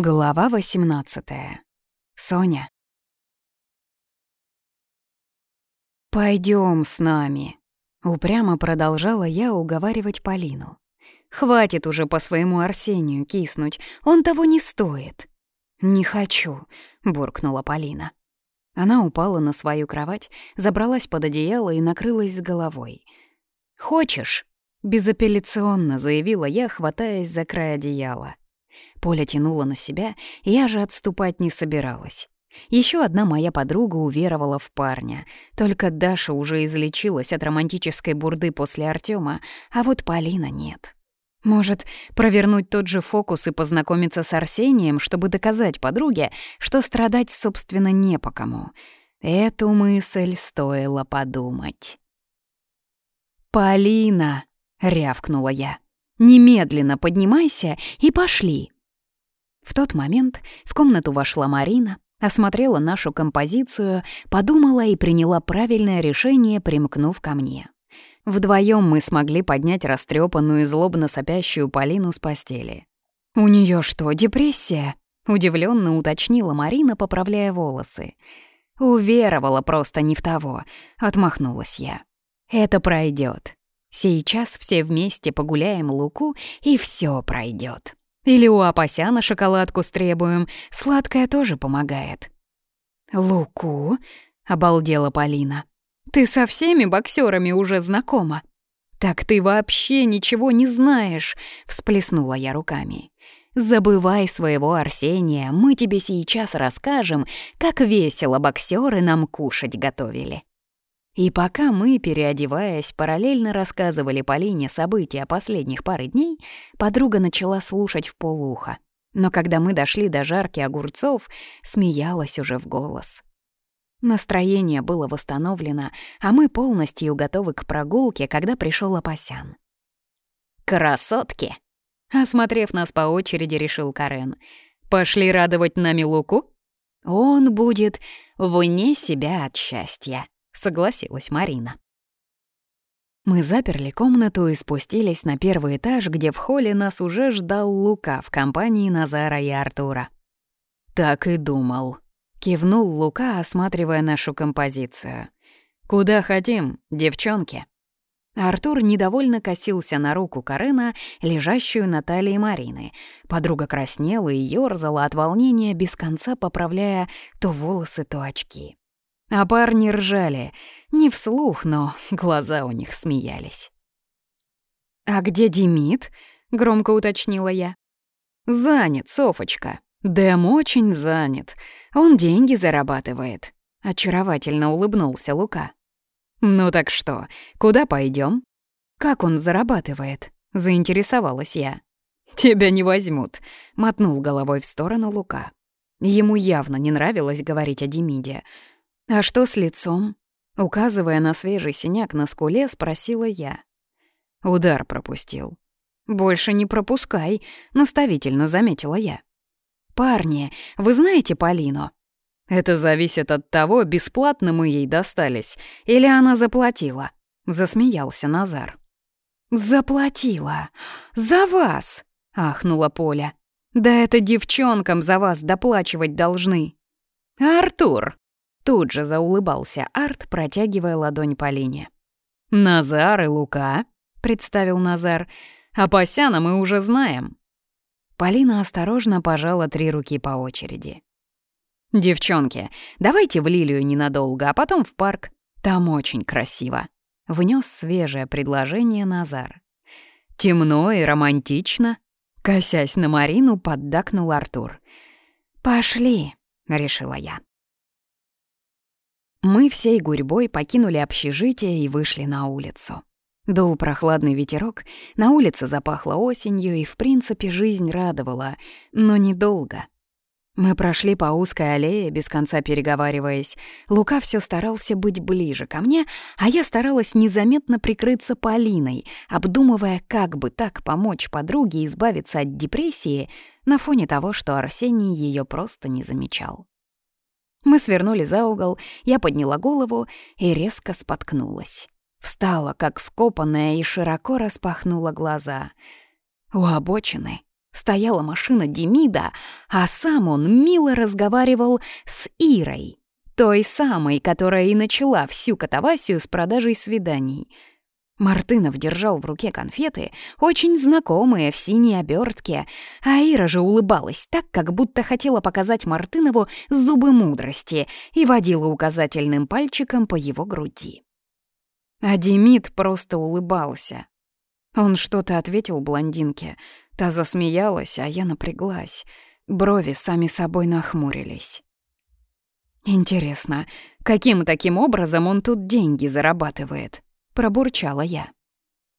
Глава 18. Соня. Пойдем с нами», — упрямо продолжала я уговаривать Полину. «Хватит уже по своему Арсению киснуть, он того не стоит». «Не хочу», — буркнула Полина. Она упала на свою кровать, забралась под одеяло и накрылась с головой. «Хочешь?» — безапелляционно заявила я, хватаясь за край одеяла. Поля тянула на себя, я же отступать не собиралась. Еще одна моя подруга уверовала в парня. Только Даша уже излечилась от романтической бурды после Артема, а вот Полина нет. Может, провернуть тот же фокус и познакомиться с Арсением, чтобы доказать подруге, что страдать, собственно, не по кому. Эту мысль стоило подумать. «Полина!» — рявкнула я. «Немедленно поднимайся и пошли!» В тот момент в комнату вошла Марина, осмотрела нашу композицию, подумала и приняла правильное решение, примкнув ко мне. Вдвоем мы смогли поднять растрепанную и злобно сопящую Полину с постели. «У нее что, депрессия?» — удивленно уточнила Марина, поправляя волосы. «Уверовала просто не в того», — отмахнулась я. «Это пройдет. Сейчас все вместе погуляем луку, и все пройдет». Или у опася на шоколадку стребуем. Сладкое тоже помогает». «Луку?» — обалдела Полина. «Ты со всеми боксерами уже знакома». «Так ты вообще ничего не знаешь!» — всплеснула я руками. «Забывай своего Арсения, мы тебе сейчас расскажем, как весело боксеры нам кушать готовили». И пока мы, переодеваясь, параллельно рассказывали Полине события последних пары дней, подруга начала слушать в полуха. Но когда мы дошли до жарки огурцов, смеялась уже в голос. Настроение было восстановлено, а мы полностью готовы к прогулке, когда пришел Апасян. «Красотки!» — осмотрев нас по очереди, решил Карен. «Пошли радовать нами Луку? Он будет вне себя от счастья» согласилась Марина. Мы заперли комнату и спустились на первый этаж, где в холле нас уже ждал Лука в компании Назара и Артура. «Так и думал», — кивнул Лука, осматривая нашу композицию. «Куда хотим, девчонки?» Артур недовольно косился на руку Карена, лежащую на талии Марины. Подруга краснела и ёрзала от волнения, без конца поправляя то волосы, то очки. А парни ржали, не вслух, но глаза у них смеялись. «А где Демид?» — громко уточнила я. «Занят, Софочка. Дэм очень занят. Он деньги зарабатывает», — очаровательно улыбнулся Лука. «Ну так что, куда пойдем? «Как он зарабатывает?» — заинтересовалась я. «Тебя не возьмут», — мотнул головой в сторону Лука. Ему явно не нравилось говорить о Демиде. «А что с лицом?» Указывая на свежий синяк на скуле, спросила я. «Удар пропустил». «Больше не пропускай», — наставительно заметила я. «Парни, вы знаете Полину?» «Это зависит от того, бесплатно мы ей достались или она заплатила», — засмеялся Назар. «Заплатила! За вас!» — ахнула Поля. «Да это девчонкам за вас доплачивать должны!» «Артур!» Тут же заулыбался Арт, протягивая ладонь Полине. «Назар и Лука», — представил Назар, а — «Апасяна мы уже знаем». Полина осторожно пожала три руки по очереди. «Девчонки, давайте в Лилию ненадолго, а потом в парк. Там очень красиво», — внес свежее предложение Назар. «Темно и романтично», — косясь на Марину, поддакнул Артур. «Пошли», — решила я. Мы всей гурьбой покинули общежитие и вышли на улицу. Дул прохладный ветерок, на улице запахло осенью, и, в принципе, жизнь радовала, но недолго. Мы прошли по узкой аллее, без конца переговариваясь. Лука все старался быть ближе ко мне, а я старалась незаметно прикрыться Полиной, обдумывая, как бы так помочь подруге избавиться от депрессии на фоне того, что Арсений ее просто не замечал. Мы свернули за угол, я подняла голову и резко споткнулась. Встала, как вкопанная, и широко распахнула глаза. У обочины стояла машина Демида, а сам он мило разговаривал с Ирой, той самой, которая и начала всю катавасию с продажей свиданий — Мартынов держал в руке конфеты, очень знакомые в синей обертке, а Ира же улыбалась так, как будто хотела показать Мартынову зубы мудрости и водила указательным пальчиком по его груди. А Демид просто улыбался. Он что-то ответил блондинке. Та засмеялась, а я напряглась. Брови сами собой нахмурились. Интересно, каким таким образом он тут деньги зарабатывает? пробурчала я.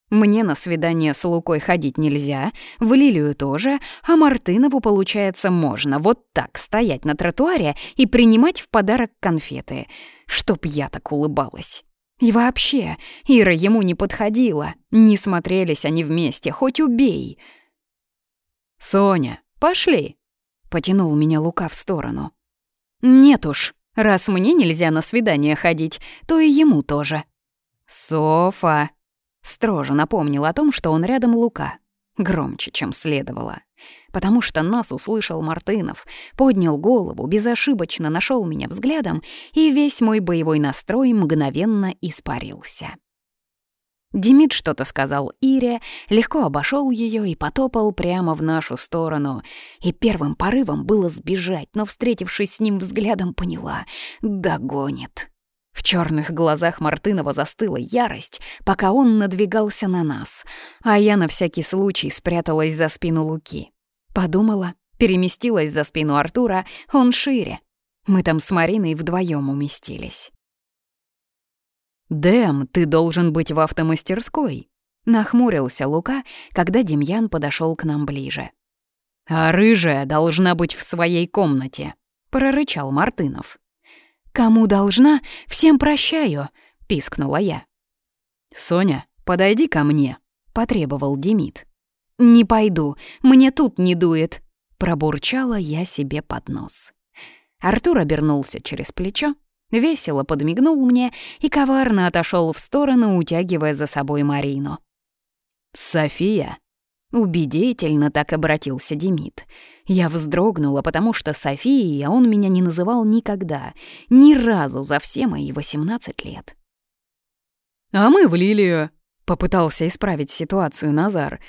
Мне на свидание с Лукой ходить нельзя, в Лилию тоже, а Мартынову, получается, можно вот так стоять на тротуаре и принимать в подарок конфеты. Чтоб я так улыбалась. И вообще, Ира ему не подходила. Не смотрелись они вместе, хоть убей. «Соня, пошли!» — потянул меня Лука в сторону. «Нет уж, раз мне нельзя на свидание ходить, то и ему тоже», «Софа!» Строже напомнил о том, что он рядом Лука. Громче, чем следовало. Потому что нас услышал Мартынов, поднял голову, безошибочно нашел меня взглядом, и весь мой боевой настрой мгновенно испарился. Демид что-то сказал Ире, легко обошел ее и потопал прямо в нашу сторону. И первым порывом было сбежать, но, встретившись с ним взглядом, поняла — догонит. В черных глазах Мартынова застыла ярость, пока он надвигался на нас, а я на всякий случай спряталась за спину Луки. Подумала, переместилась за спину Артура, он шире. Мы там с Мариной вдвоем уместились. «Дэм, ты должен быть в автомастерской», — нахмурился Лука, когда Демьян подошел к нам ближе. «А рыжая должна быть в своей комнате», — прорычал Мартынов кому должна, всем прощаю!» — пискнула я. «Соня, подойди ко мне!» — потребовал Демид. «Не пойду, мне тут не дует!» — пробурчала я себе под нос. Артур обернулся через плечо, весело подмигнул мне и коварно отошел в сторону, утягивая за собой Марину. «София!» «Убедительно так обратился Демид. Я вздрогнула, потому что София он меня не называл никогда, ни разу за все мои 18 лет». «А мы в Лилию», — попытался исправить ситуацию Назар.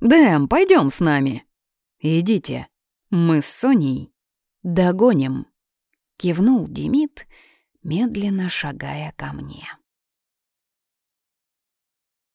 «Дэм, пойдем с нами». «Идите. Мы с Соней догоним», — кивнул Демид, медленно шагая ко мне.